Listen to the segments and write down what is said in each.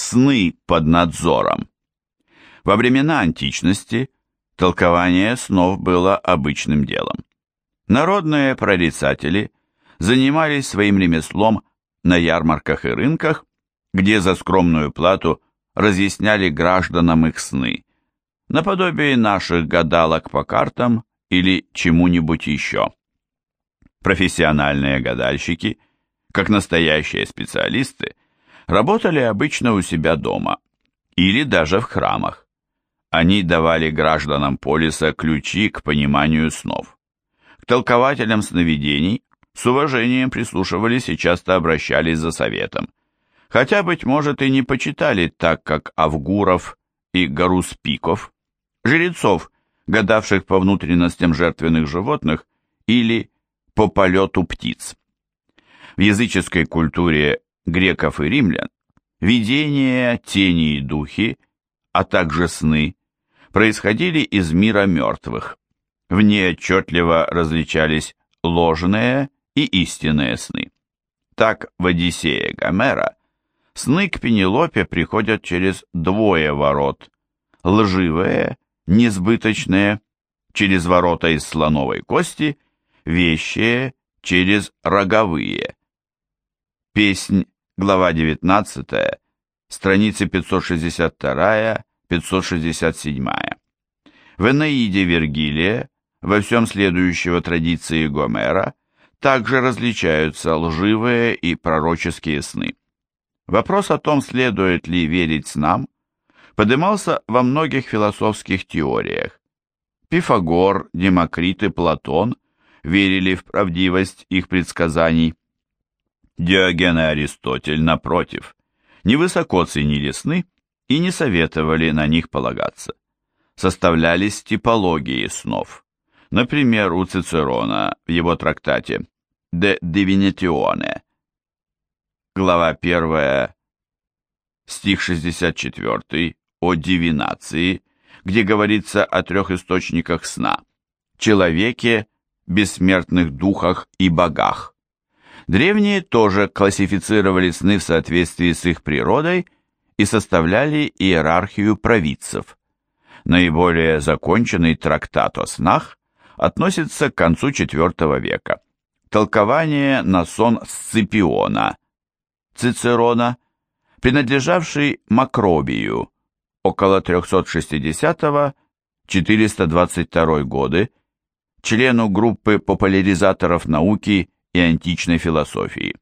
Сны под надзором. Во времена античности толкование снов было обычным делом. Народные прорицатели занимались своим ремеслом на ярмарках и рынках, где за скромную плату разъясняли гражданам их сны, наподобие наших гадалок по картам или чему-нибудь еще. Профессиональные гадальщики, как настоящие специалисты, работали обычно у себя дома или даже в храмах. Они давали гражданам полиса ключи к пониманию снов. К толкователям сновидений с уважением прислушивались и часто обращались за советом, хотя, быть может, и не почитали так, как Авгуров и Гаруспиков, жрецов, гадавших по внутренностям жертвенных животных или по полету птиц. В языческой культуре греков и римлян видения, тени и духи, а также сны, происходили из мира мертвых. В ней отчетливо различались ложные и истинные сны. Так в Одиссее Гомера сны к Пенелопе приходят через двое ворот, лживые, несбыточные, через ворота из слоновой кости, вещие, через роговые. Песнь, глава 19, страницы 562-567. В Энеиде Вергилия, во всем следующего традиции Гомера, также различаются лживые и пророческие сны. Вопрос о том, следует ли верить снам, подымался во многих философских теориях. Пифагор, Демокрит и Платон верили в правдивость их предсказаний. Диоген и Аристотель, напротив, невысоко ценили сны и не советовали на них полагаться. Составлялись типологии снов. Например, у Цицерона в его трактате «De Divinatione», глава 1, стих 64, о дивинации, где говорится о трех источниках сна – человеке, бессмертных духах и богах. Древние тоже классифицировали сны в соответствии с их природой и составляли иерархию провидцев. Наиболее законченный трактат о снах относится к концу IV века. Толкование на сон Сципиона, Цицерона, принадлежавший Макробию, около 360-422 годы, члену группы популяризаторов науки и античной философии.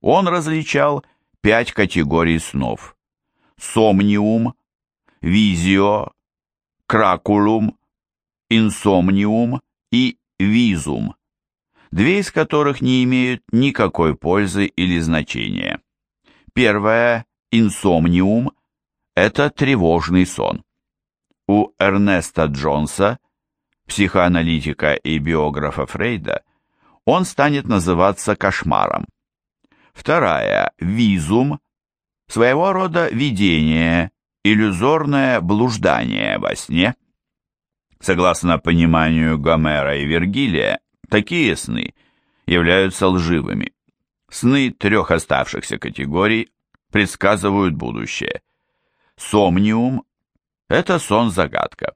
Он различал пять категорий снов. Сомниум, визио, кракулум, инсомниум и визум, две из которых не имеют никакой пользы или значения. Первое, инсомниум, это тревожный сон. У Эрнеста Джонса, психоаналитика и биографа Фрейда, он станет называться кошмаром. Вторая, визум, своего рода видение, иллюзорное блуждание во сне. Согласно пониманию Гомера и Вергилия, такие сны являются лживыми. Сны трех оставшихся категорий предсказывают будущее. Сомниум – это сон-загадка.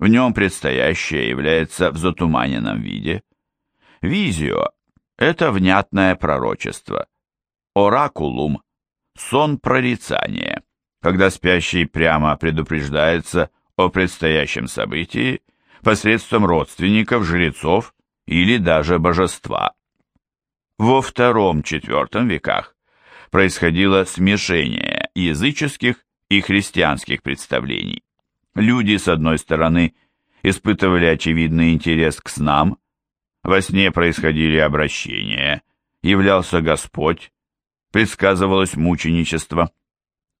В нем предстоящее является в затуманенном виде. Визио – это внятное пророчество. Оракулум – сон прорицания, когда спящий прямо предупреждается о предстоящем событии посредством родственников, жрецов или даже божества. Во втором-четвертом веках происходило смешение языческих и христианских представлений. Люди, с одной стороны, испытывали очевидный интерес к снам, во сне происходили обращения, являлся Господь, предсказывалось мученичество.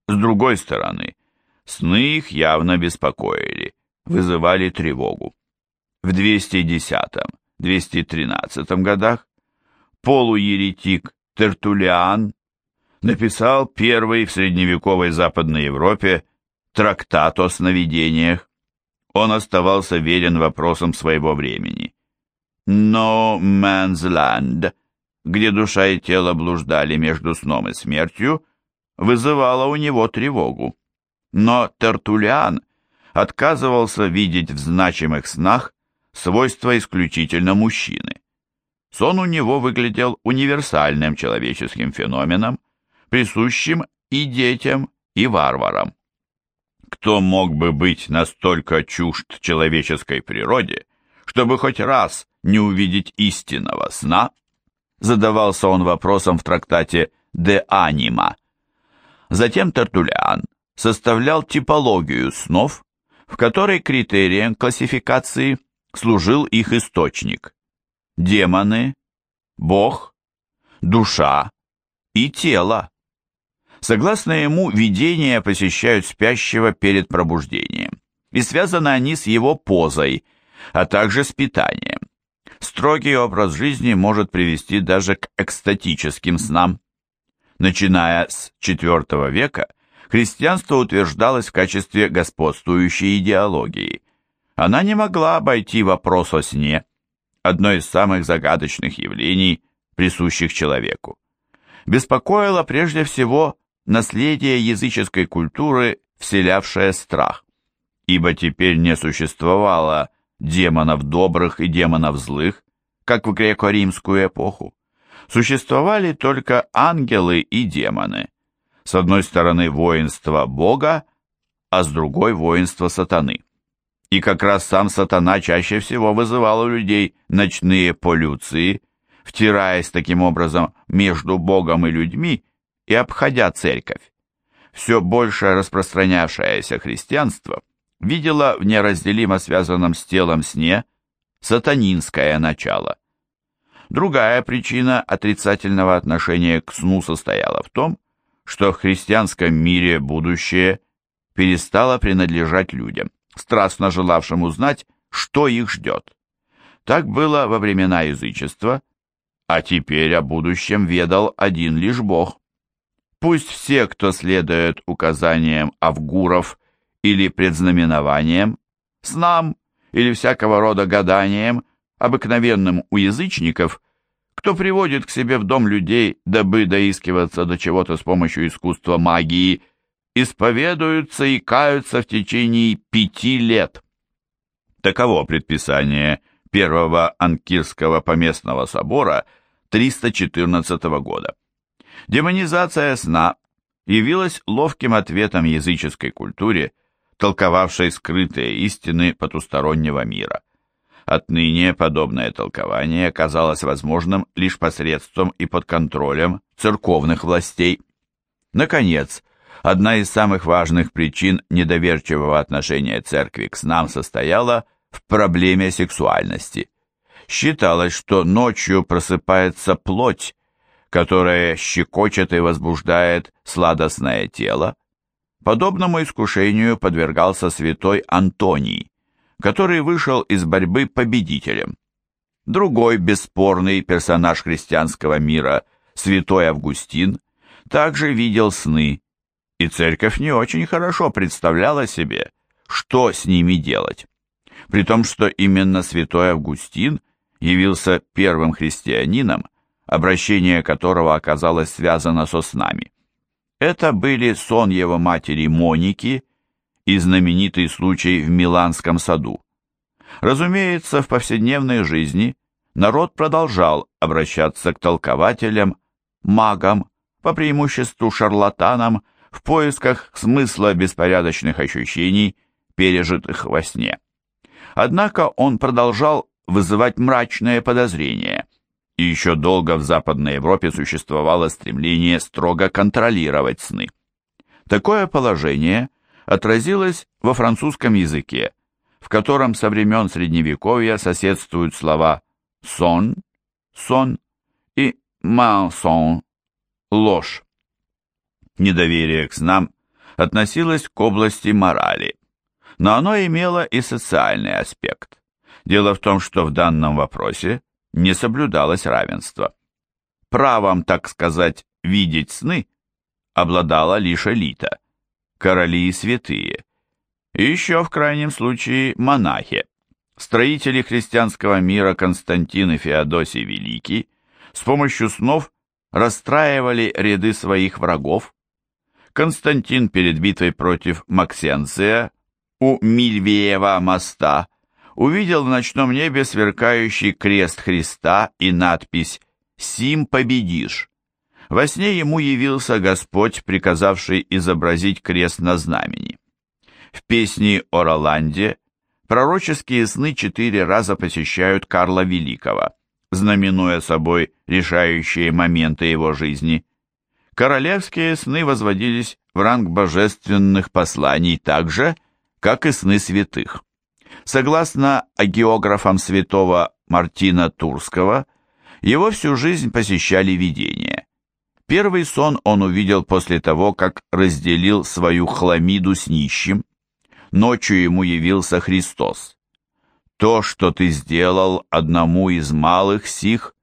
С другой стороны, сны их явно беспокоили, вызывали тревогу. В 210-213 годах полуеретик Тертулиан написал первый в средневековой Западной Европе трактат о сновидениях. Он оставался верен вопросам своего времени. No Man's Land, где душа и тело блуждали между сном и смертью, вызывало у него тревогу. Но Тертулиан отказывался видеть в значимых снах свойства исключительно мужчины. Сон у него выглядел универсальным человеческим феноменом, присущим и детям, и варварам. Кто мог бы быть настолько чужд человеческой природе, чтобы хоть раз не увидеть истинного сна? Задавался он вопросом в трактате «De Anima». Затем Тертулиан составлял типологию снов, в которой критерием классификации служил их источник. Демоны, Бог, душа и тело. Согласно ему, видения посещают спящего перед пробуждением, и связаны они с его позой, а также с питанием. Строгий образ жизни может привести даже к экстатическим снам. Начиная с IV века, христианство утверждалось в качестве господствующей идеологии. Она не могла обойти вопрос о сне, одно из самых загадочных явлений, присущих человеку. Беспокоило прежде всего наследие языческой культуры, вселявшее страх, ибо теперь не существовало демонов добрых и демонов злых, как в греко-римскую эпоху. Существовали только ангелы и демоны. С одной стороны воинство Бога, а с другой воинство сатаны. И как раз сам сатана чаще всего вызывал у людей ночные полюции, втираясь таким образом между Богом и людьми и обходя церковь. Все больше распространявшееся христианство видело в неразделимо связанном с телом сне сатанинское начало. Другая причина отрицательного отношения к сну состояла в том, что в христианском мире будущее перестало принадлежать людям, страстно желавшим узнать, что их ждет. Так было во времена язычества, а теперь о будущем ведал один лишь Бог. Пусть все, кто следует указаниям авгуров или предзнаменованиям, снам или всякого рода гаданиям, обыкновенным у язычников, кто приводит к себе в дом людей, дабы доискиваться до чего-то с помощью искусства магии, исповедуются и каются в течение пяти лет. Таково предписание Первого Анкирского поместного собора 314 года. Демонизация сна явилась ловким ответом языческой культуре, толковавшей скрытые истины потустороннего мира. Отныне подобное толкование казалось возможным лишь посредством и под контролем церковных властей. Наконец, одна из самых важных причин недоверчивого отношения церкви к снам состояла в проблеме сексуальности. Считалось, что ночью просыпается плоть, которая щекочет и возбуждает сладостное тело. Подобному искушению подвергался святой Антоний, который вышел из борьбы победителем. Другой бесспорный персонаж христианского мира, святой Августин, также видел сны, и церковь не очень хорошо представляла себе, что с ними делать. При том, что именно святой Августин явился первым христианином, обращение которого оказалось связано со снами. Это были сон его матери Моники и знаменитый случай в Миланском саду. Разумеется, в повседневной жизни народ продолжал обращаться к толкователям, магам, по преимуществу шарлатанам, в поисках смысла беспорядочных ощущений, пережитых во сне. Однако он продолжал вызывать мрачное подозрение, и еще долго в Западной Европе существовало стремление строго контролировать сны. Такое положение отразилось во французском языке, в котором со времен Средневековья соседствуют слова «сон», «сон» и «мансон», «ложь». Недоверие к снам относилось к области морали, но оно имело и социальный аспект. Дело в том, что в данном вопросе не соблюдалось равенство. Правом, так сказать, видеть сны обладала лишь элита, короли и святые, и еще в крайнем случае монахи. Строители христианского мира Константин и Феодосий Великий с помощью снов расстраивали ряды своих врагов. Константин перед битвой против Максенция у Мильвеева моста увидел в ночном небе сверкающий крест Христа и надпись «Сим победишь». Во сне ему явился Господь, приказавший изобразить крест на знамени. В песне о Роланде пророческие сны четыре раза посещают Карла Великого, знаменуя собой решающие моменты его жизни. Королевские сны возводились в ранг божественных посланий так же, как и сны святых. Согласно агеографам святого Мартина Турского, его всю жизнь посещали видения. Первый сон он увидел после того, как разделил свою хламиду с нищим. Ночью ему явился Христос. «То, что ты сделал одному из малых сих,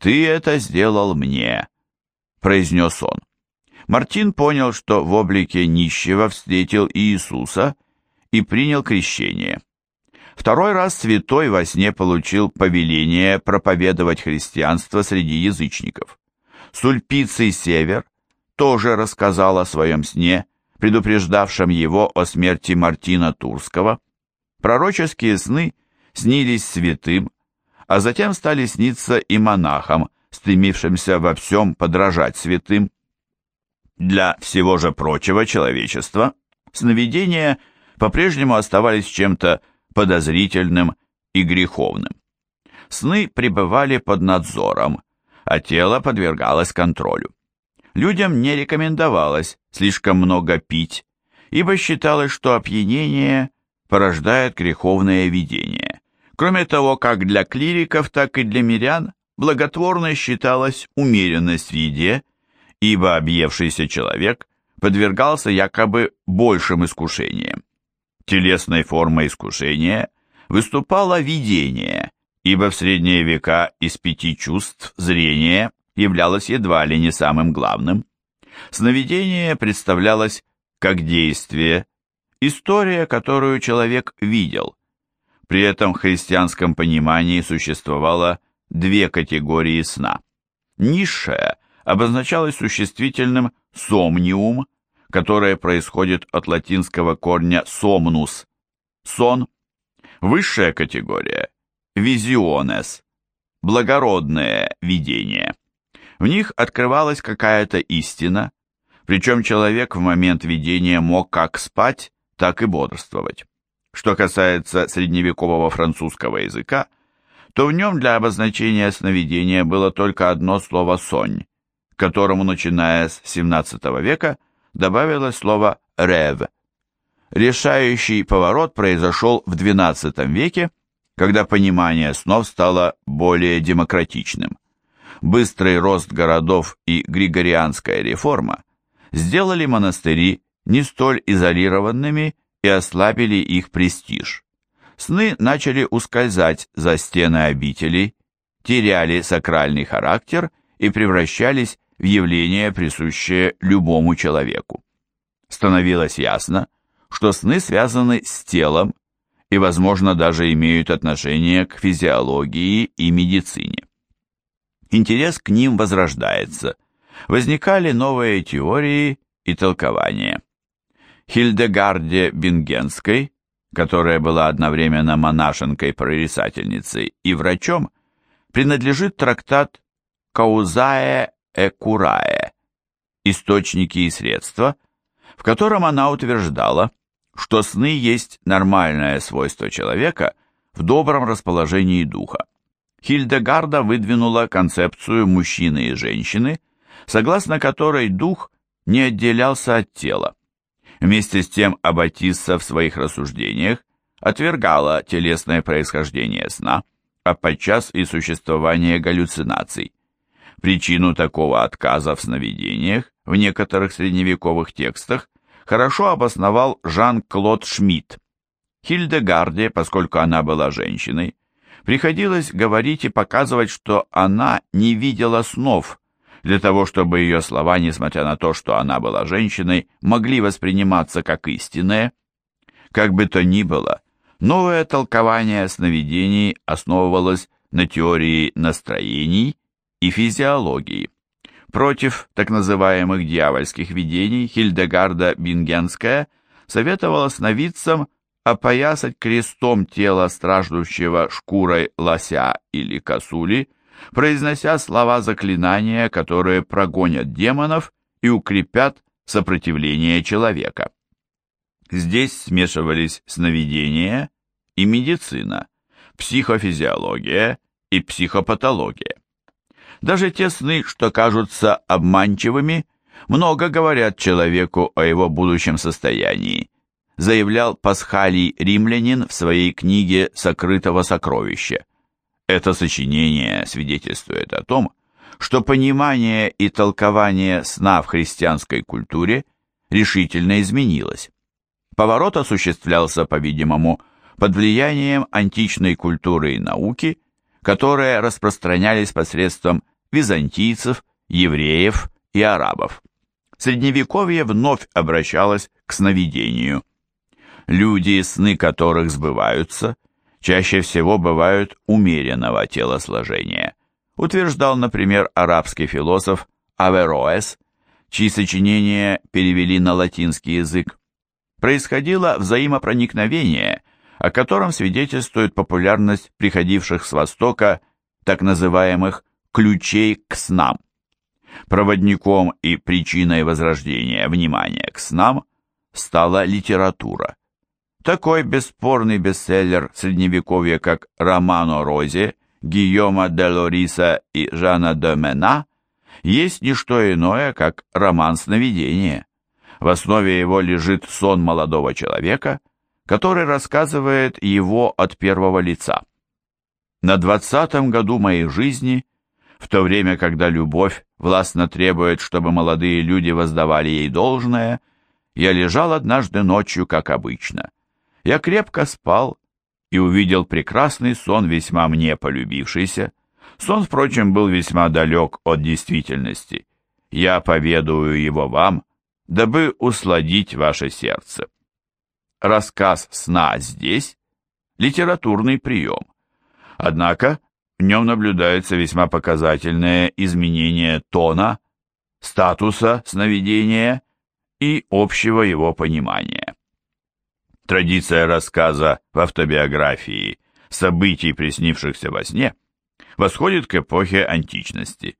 ты это сделал мне», — произнес он. Мартин понял, что в облике нищего встретил Иисуса и принял крещение. Второй раз святой во сне получил повеление проповедовать христианство среди язычников. Сульпиций Север тоже рассказал о своем сне, предупреждавшем его о смерти Мартина Турского. Пророческие сны снились святым, а затем стали сниться и монахам, стремившимся во всем подражать святым. Для всего же прочего человечества сновидения по-прежнему оставались чем-то подозрительным и греховным. Сны пребывали под надзором, а тело подвергалось контролю. Людям не рекомендовалось слишком много пить, ибо считалось, что опьянение порождает греховное видение. Кроме того, как для клириков, так и для мирян благотворной считалась умеренность в еде, ибо объевшийся человек подвергался якобы большим искушениям. Телесной формой искушения выступало видение, ибо в средние века из пяти чувств зрение являлось едва ли не самым главным. Сновидение представлялось как действие, история, которую человек видел. При этом в христианском понимании существовало две категории сна. Низшая обозначалась существительным «сомниум», которое происходит от латинского корня «somnus» – «сон». Высшая категория – «visiones» – благородное видение. В них открывалась какая-то истина, причем человек в момент видения мог как спать, так и бодрствовать. Что касается средневекового французского языка, то в нем для обозначения сновидения было только одно слово «сонь», которому, начиная с XVII века, добавилось слово «рев». Решающий поворот произошел в XII веке, когда понимание снов стало более демократичным. Быстрый рост городов и григорианская реформа сделали монастыри не столь изолированными и ослабили их престиж. Сны начали ускользать за стены обителей, теряли сакральный характер и превращались в явление, присущее любому человеку. Становилось ясно, что сны связаны с телом и, возможно, даже имеют отношение к физиологии и медицине. Интерес к ним возрождается. Возникали новые теории и толкования. Хильдегарде Бингенской, которая была одновременно монашенкой-прорицательницей и врачом, принадлежит трактат «Каузае Экурае, источники и средства, в котором она утверждала, что сны есть нормальное свойство человека в добром расположении духа. Хильдегарда выдвинула концепцию мужчины и женщины, согласно которой дух не отделялся от тела. Вместе с тем Аббатисса в своих рассуждениях отвергала телесное происхождение сна, а подчас и существование галлюцинаций. Причину такого отказа в сновидениях в некоторых средневековых текстах хорошо обосновал Жан-Клод Шмидт. Хильдегарде, поскольку она была женщиной, приходилось говорить и показывать, что она не видела снов, для того, чтобы ее слова, несмотря на то, что она была женщиной, могли восприниматься как истинные. Как бы то ни было, новое толкование сновидений основывалось на теории настроений и физиологии. Против так называемых дьявольских видений Хильдегарда Бингенская советовала сновидцам опоясать крестом тело страждущего шкурой лося или косули, произнося слова заклинания, которые прогонят демонов и укрепят сопротивление человека. Здесь смешивались сновидения и медицина, психофизиология и психопатология. Даже те сны, что кажутся обманчивыми, много говорят человеку о его будущем состоянии, заявлял Пасхалий Римлянин в своей книге «Сокрытого сокровища». Это сочинение свидетельствует о том, что понимание и толкование сна в христианской культуре решительно изменилось. Поворот осуществлялся, по-видимому, под влиянием античной культуры и науки, которые распространялись посредством византийцев, евреев и арабов. Средневековье вновь обращалось к сновидению. Люди, сны которых сбываются, чаще всего бывают умеренного телосложения, утверждал, например, арабский философ Авероэс, чьи сочинения перевели на латинский язык. Происходило взаимопроникновение, о котором свидетельствует популярность приходивших с Востока так называемых «ключей к снам». Проводником и причиной возрождения внимания к снам стала литература. Такой бесспорный бестселлер средневековья, как «Романо Розе», Гийома де Лориса и Жана де Мена, есть не что иное, как роман сновидения. В основе его лежит сон молодого человека, который рассказывает его от первого лица. На двадцатом году моей жизни, в то время, когда любовь властно требует, чтобы молодые люди воздавали ей должное, я лежал однажды ночью, как обычно. Я крепко спал и увидел прекрасный сон, весьма мне полюбившийся. Сон, впрочем, был весьма далек от действительности. Я поведаю его вам, дабы усладить ваше сердце. Рассказ сна здесь – литературный прием. Однако в нем наблюдается весьма показательное изменение тона, статуса сновидения и общего его понимания. Традиция рассказа в автобиографии событий, приснившихся во сне, восходит к эпохе античности.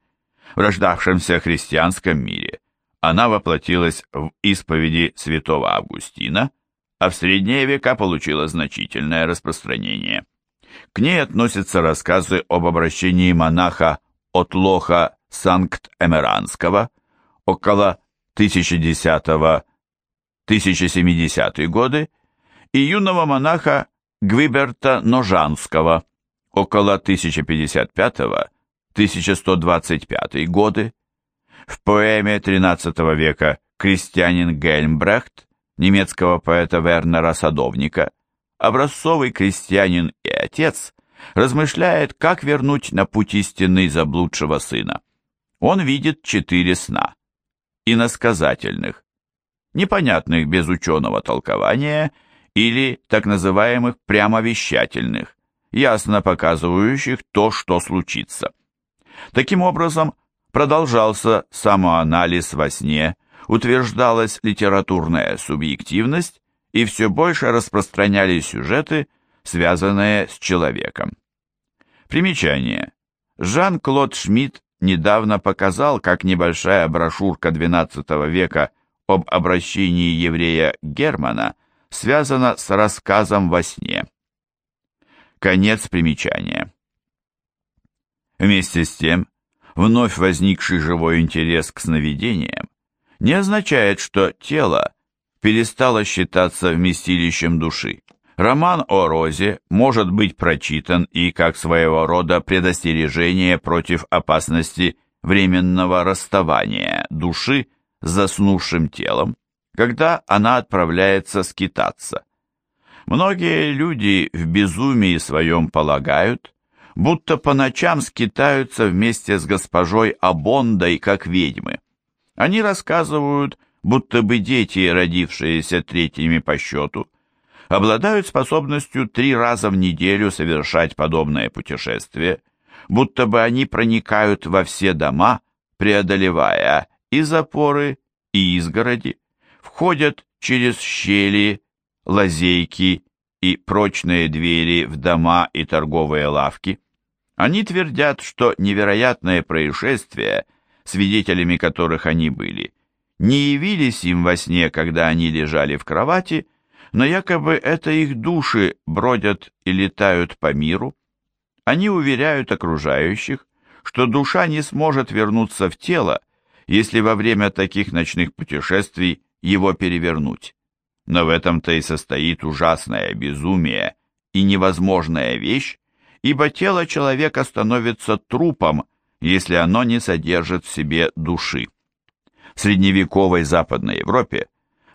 В рождавшемся христианском мире она воплотилась в исповеди святого Августина, а в средние века получила значительное распространение. К ней относятся рассказы об обращении монаха от Лоха Санкт-Эмеранского около 1010-1070 годы и юного монаха Гвиберта Ножанского около 1055-1125 годы, в поэме XIII века «Крестьянин Гельмбрехт» немецкого поэта Вернера Садовника, образцовый крестьянин и отец, размышляет, как вернуть на путь истинный заблудшего сына. Он видит четыре сна, иносказательных, непонятных без ученого толкования или так называемых прямовещательных, ясно показывающих то, что случится. Таким образом, продолжался самоанализ во сне, утверждалась литературная субъективность и все больше распространялись сюжеты, связанные с человеком. Примечание. Жан-Клод Шмидт недавно показал, как небольшая брошюрка XII века об обращении еврея Германа связана с рассказом во сне. Конец примечания. Вместе с тем, вновь возникший живой интерес к сновидениям не означает, что тело перестало считаться вместилищем души. Роман о Розе может быть прочитан и как своего рода предостережение против опасности временного расставания души с заснувшим телом, когда она отправляется скитаться. Многие люди в безумии своем полагают, будто по ночам скитаются вместе с госпожой Абондой, как ведьмы. Они рассказывают, будто бы дети, родившиеся третьими по счету, обладают способностью три раза в неделю совершать подобное путешествие, будто бы они проникают во все дома, преодолевая и запоры, и изгороди, входят через щели, лазейки и прочные двери в дома и торговые лавки. Они твердят, что невероятные происшествия, свидетелями которых они были, не явились им во сне, когда они лежали в кровати, но якобы это их души бродят и летают по миру. Они уверяют окружающих, что душа не сможет вернуться в тело, если во время таких ночных путешествий его перевернуть. Но в этом-то и состоит ужасное безумие и невозможная вещь, ибо тело человека становится трупом, если оно не содержит в себе души. Средневековой Западной Европе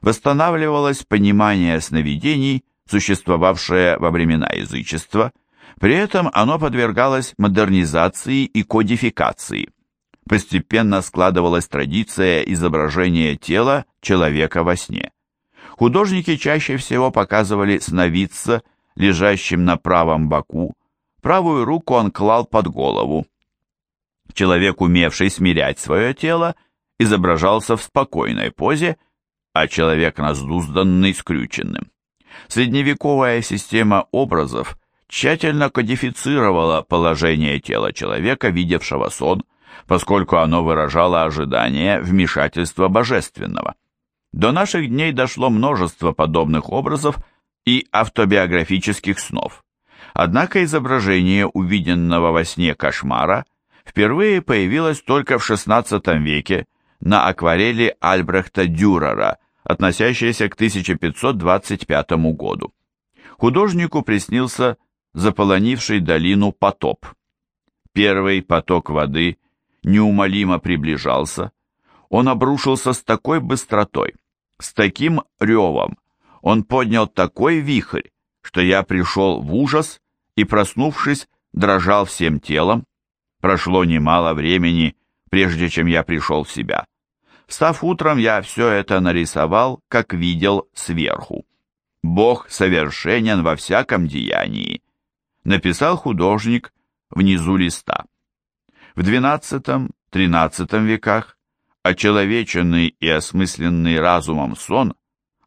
восстанавливалось понимание сновидений, существовавшее во времена язычества, при этом оно подвергалось модернизации и кодификации. Постепенно складывалась традиция изображения тела человека во сне. Художники чаще всего показывали сновидца, лежащим на правом боку, правую руку он клал под голову. Человек, умевший смирять свое тело, изображался в спокойной позе, а человек раздузданный скрюченным. Средневековая система образов тщательно кодифицировала положение тела человека, видевшего сон, поскольку оно выражало ожидание вмешательства божественного. До наших дней дошло множество подобных образов и автобиографических снов. Однако изображение увиденного во сне кошмара впервые появилось только в XVI веке на акварели Альбрехта Дюрера – относящаяся к 1525 году. Художнику приснился заполонивший долину потоп. Первый поток воды неумолимо приближался, он обрушился с такой быстротой, с таким ревом, он поднял такой вихрь, что я пришел в ужас и, проснувшись, дрожал всем телом. Прошло немало времени, прежде чем я пришел в себя. Встав утром, я все это нарисовал, как видел сверху. Бог совершенен во всяком деянии, написал художник внизу листа. В XII-XIII веках очеловеченный и осмысленный разумом сон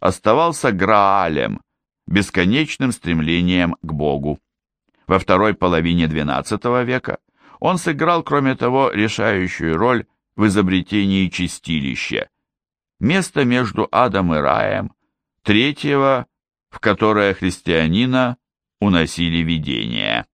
оставался Граалем, бесконечным стремлением к Богу. Во второй половине XII века он сыграл, кроме того, решающую роль в изобретении чистилища, место между адом и раем, третьего, в которое христианина уносили видения.